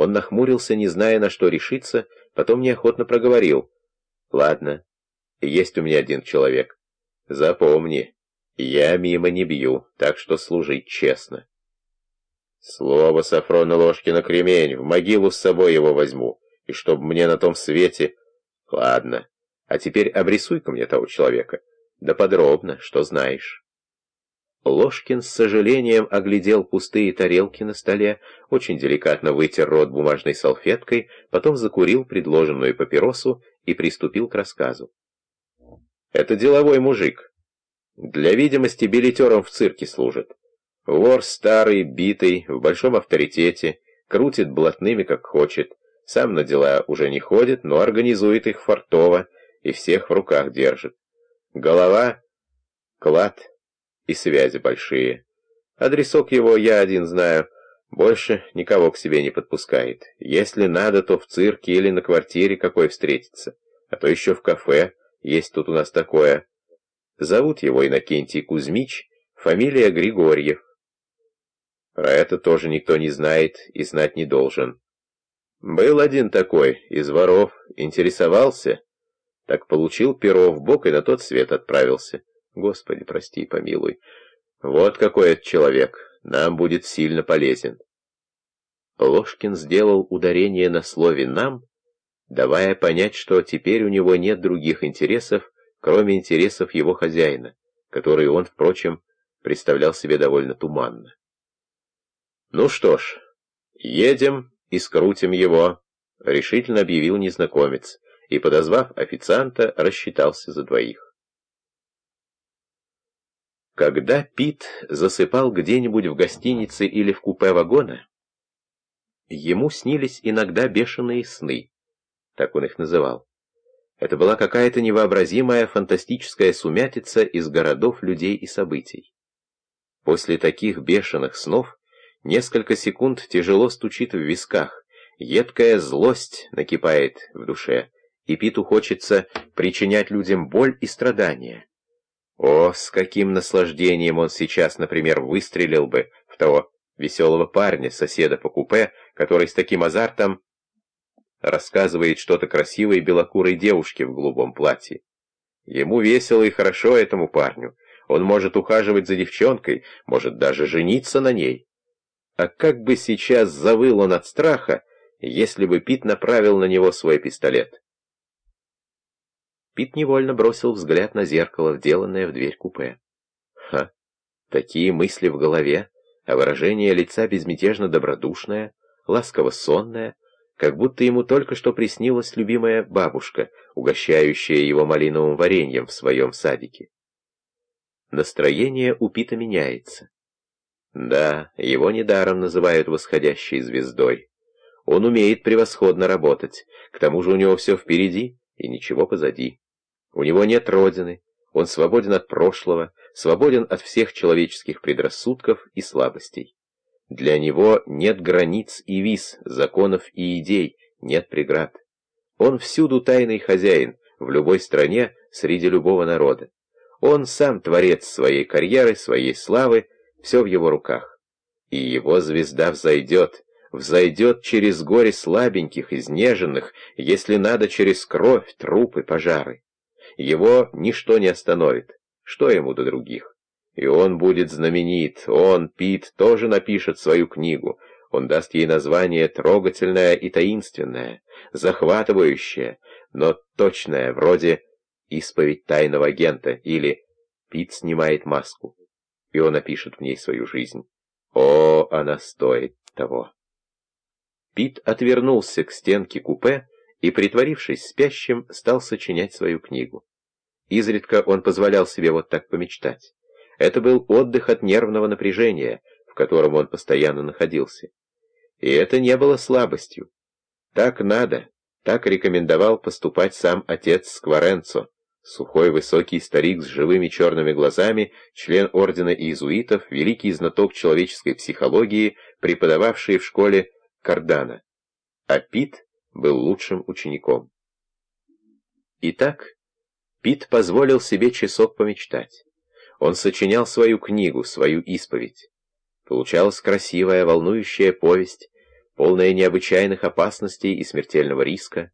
Он нахмурился, не зная, на что решиться, потом неохотно проговорил. «Ладно, есть у меня один человек. Запомни, я мимо не бью, так что служить честно». «Слово Сафрона Ложкина кремень, в могилу с собой его возьму, и чтоб мне на том свете...» «Ладно, а теперь обрисуй-ка мне того человека, да подробно, что знаешь». Ложкин с сожалением оглядел пустые тарелки на столе, очень деликатно вытер рот бумажной салфеткой, потом закурил предложенную папиросу и приступил к рассказу. «Это деловой мужик. Для видимости билетером в цирке служит. Вор старый, битый, в большом авторитете, крутит блатными как хочет, сам на дела уже не ходит, но организует их фартово и всех в руках держит. Голова — клад» и связи большие. Адресок его я один знаю, больше никого к себе не подпускает. Если надо, то в цирке или на квартире какой встретиться, а то еще в кафе, есть тут у нас такое. Зовут его Иннокентий Кузьмич, фамилия Григорьев. Про это тоже никто не знает и знать не должен. Был один такой, из воров, интересовался, так получил перо в бок и на тот свет отправился. Господи, прости, помилуй. Вот какой это человек, нам будет сильно полезен. Ложкин сделал ударение на слове «нам», давая понять, что теперь у него нет других интересов, кроме интересов его хозяина, которые он, впрочем, представлял себе довольно туманно. «Ну что ж, едем и скрутим его», — решительно объявил незнакомец, и, подозвав официанта, рассчитался за двоих. Когда Пит засыпал где-нибудь в гостинице или в купе вагона, ему снились иногда бешеные сны, так он их называл. Это была какая-то невообразимая фантастическая сумятица из городов, людей и событий. После таких бешеных снов несколько секунд тяжело стучит в висках, едкая злость накипает в душе, и Питу хочется причинять людям боль и страдания. О, с каким наслаждением он сейчас, например, выстрелил бы в того веселого парня, соседа по купе, который с таким азартом рассказывает что-то красивой белокурой девушке в голубом платье. Ему весело и хорошо этому парню. Он может ухаживать за девчонкой, может даже жениться на ней. А как бы сейчас завыл он от страха, если бы Пит направил на него свой пистолет? Пит невольно бросил взгляд на зеркало, вделанное в дверь купе. Ха, такие мысли в голове, а выражение лица безмятежно добродушное, ласково-сонное, как будто ему только что приснилась любимая бабушка, угощающая его малиновым вареньем в своем садике. Настроение у Пита меняется. Да, его недаром называют восходящей звездой. Он умеет превосходно работать, к тому же у него все впереди и ничего позади. У него нет родины, он свободен от прошлого, свободен от всех человеческих предрассудков и слабостей. Для него нет границ и виз, законов и идей, нет преград. Он всюду тайный хозяин, в любой стране, среди любого народа. Он сам творец своей карьеры, своей славы, все в его руках. И его звезда взойдет, взойдет через горе слабеньких, изнеженных, если надо через кровь, трупы, пожары. Его ничто не остановит. Что ему до других? И он будет знаменит, он, Пит, тоже напишет свою книгу. Он даст ей название трогательное и таинственное, захватывающее, но точное, вроде «Исповедь тайного агента» или «Пит снимает маску», и он напишет в ней свою жизнь. О, она стоит того. Пит отвернулся к стенке купе и, притворившись спящим, стал сочинять свою книгу. Изредка он позволял себе вот так помечтать. Это был отдых от нервного напряжения, в котором он постоянно находился. И это не было слабостью. Так надо, так рекомендовал поступать сам отец Скворенцо, сухой высокий старик с живыми черными глазами, член ордена иезуитов, великий знаток человеческой психологии, преподававший в школе Кардана. А Пит был лучшим учеником. Итак, Пит позволил себе часок помечтать. Он сочинял свою книгу, свою исповедь. Получалась красивая, волнующая повесть, полное необычайных опасностей и смертельного риска,